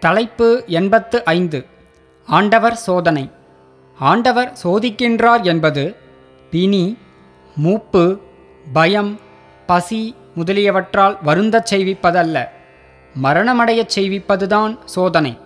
தலைப்பு எண்பத்து ஐந்து. ஆண்டவர் சோதனை. ஆண்டவர் சோதிக்கின்றார் என்பது பிணி மூப்பு பயம் பசி முதலியவற்றால் வருந்தச் செய்விப்பதல்ல. மரணமடையச் செய்விப்பதுதான் சோதனை.